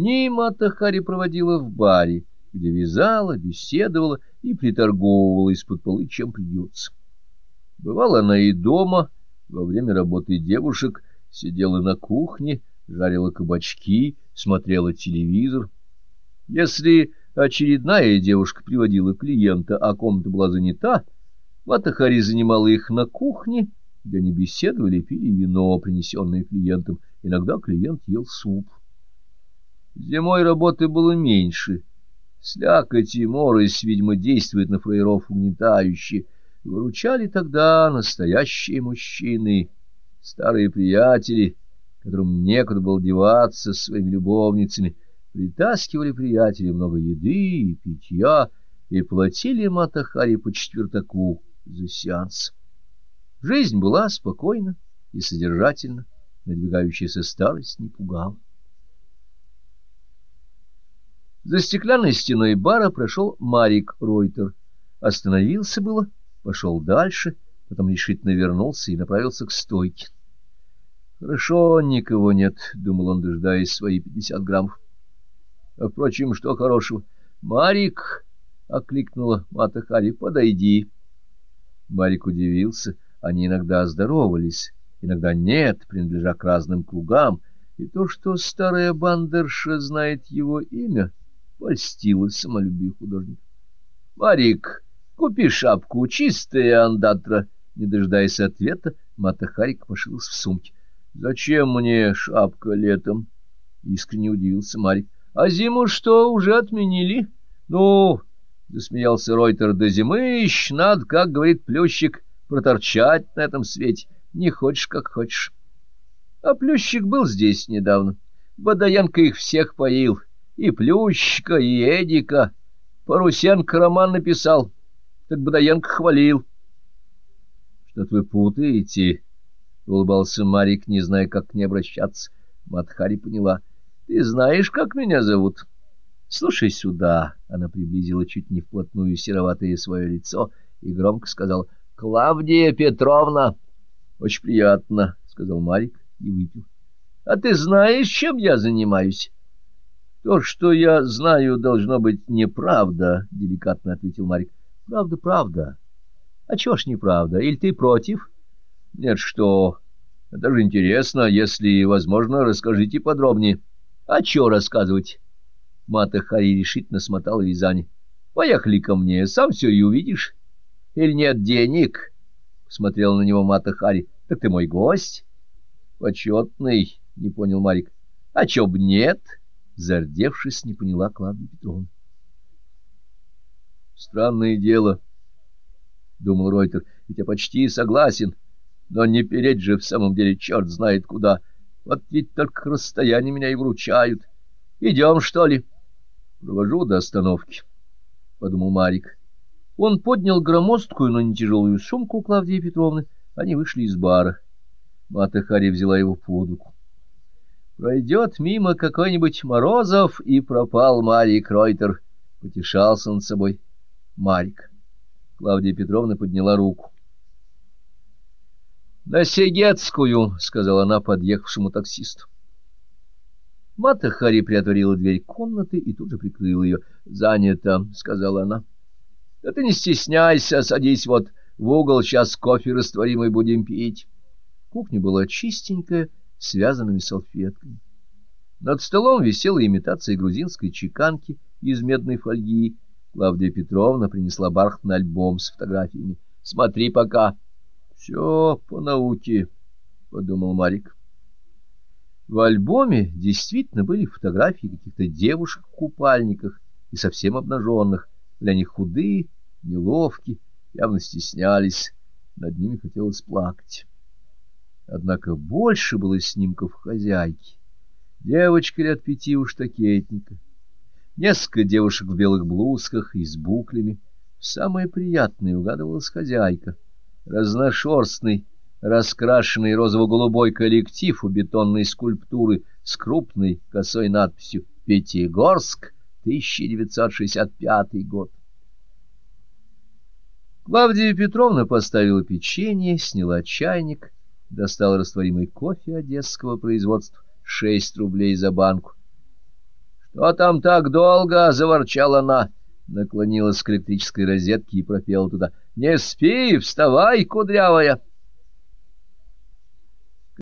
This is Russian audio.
Дни Мата Хари проводила в баре, где вязала, беседовала и приторговывала из-под полы, чем придется. Бывала она и дома, во время работы девушек, сидела на кухне, жарила кабачки, смотрела телевизор. Если очередная девушка приводила клиента, а комната была занята, Матахари занимала их на кухне, где они беседовали, пили вино, принесенное клиентам. Иногда клиент ел суп. Зимой работы было меньше. Слякоть и морось, видимо, действует на фраеров угнетающе. Выручали тогда настоящие мужчины, старые приятели, которым некуда было деваться с своими любовницами, притаскивали приятели много еды и питья и платили Матахари по четвертаку за сеанс. Жизнь была спокойна и содержательна, надвигающаяся старость не пугала. За стеклянной стеной бара прошел Марик Ройтер. Остановился было, пошел дальше, потом решительно вернулся и направился к стойке. «Хорошо, никого нет», — думал он, дожидаясь свои пятьдесят граммов. А, впрочем, что хорошего? «Марик!» — окликнула Мата Хари. «Подойди». Марик удивился. Они иногда здоровались, иногда нет, принадлежа к разным кругам, и то, что старая бандерша знает его имя, польстило самолюбие художника. — Марик, купи шапку, чистая андатра. Не дожидаясь ответа, Мата Харик пошилась в сумке. — Зачем мне шапка летом? — искренне удивился Марик. — А зиму что, уже отменили? — Ну, — засмеялся Ройтер, — до зимы еще надо, как говорит Плющик, проторчать на этом свете. Не хочешь, как хочешь. А Плющик был здесь недавно. Водоянка их всех поил. И Плющика, и Эдика. Парусенко роман написал. Так Бодоянко хвалил. — Что-то вы путаете, — улыбался Марик, не зная, как к ней обращаться. Матхари поняла. — Ты знаешь, как меня зовут? — Слушай сюда. Она приблизила чуть не вплотную сероватое свое лицо и громко сказала. — Клавдия Петровна. — Очень приятно, — сказал Марик и выпил. — А ты знаешь, чем я занимаюсь? — То, что я знаю, должно быть неправда, — деликатно ответил Марик. — Правда, правда. А чего ж неправда? Или ты против? — Нет, что... Это же интересно. Если возможно, расскажите подробнее. — А чего рассказывать? Мата Хари решительно смотала вязание. — Поехали ко мне, сам все и увидишь. — Или нет денег? — смотрел на него Мата Хари. — Так ты мой гость? — Почетный, — не понял Марик. — А чё б нет? — Зардевшись, не поняла Клавдия Петровна. Странное дело, — думал Ройтер, — ведь я почти согласен, но не переть же в самом деле черт знает куда. Вот ведь только расстояние меня и вручают. Идем, что ли? Провожу до остановки, — подумал Марик. Он поднял громоздкую, но не тяжелую сумку Клавдии Петровны. Они вышли из бара. Мата Хари взяла его под руку. Пройдет мимо какой-нибудь Морозов, и пропал Марик Ройтер. Потешался над собой Марик. Клавдия Петровна подняла руку. — На Сегетскую, — сказала она подъехавшему таксисту. Мата Хари приотворила дверь комнаты и тут же прикрыла ее. — Занято, — сказала она. — Да ты не стесняйся, садись вот в угол, сейчас кофе растворимый будем пить. Кухня была чистенькая, связанными салфетками. Над столом висела имитация грузинской чеканки из медной фольги. Клавдия Петровна принесла бархатный альбом с фотографиями. — Смотри пока. — Все по науке, — подумал Марик. В альбоме действительно были фотографии каких-то девушек в купальниках и совсем обнаженных. Для них худые, неловкие, явно стеснялись. Над ними хотелось плакать. Однако больше было снимков хозяйки. Девочка лет пяти у штакетника. Несколько девушек в белых блузках и с буклями. Самое приятное угадывалась хозяйка. Разношерстный, раскрашенный розово-голубой коллектив у бетонной скульптуры с крупной косой надписью «Пятигорск, 1965 год». Клавдия Петровна поставила печенье, сняла чайник — достал растворимый кофе одесского производства, шесть рублей за банку. Что там так долго? — заворчала она. Наклонилась к электрической розетке и пропела туда. — Не спи, вставай, кудрявая.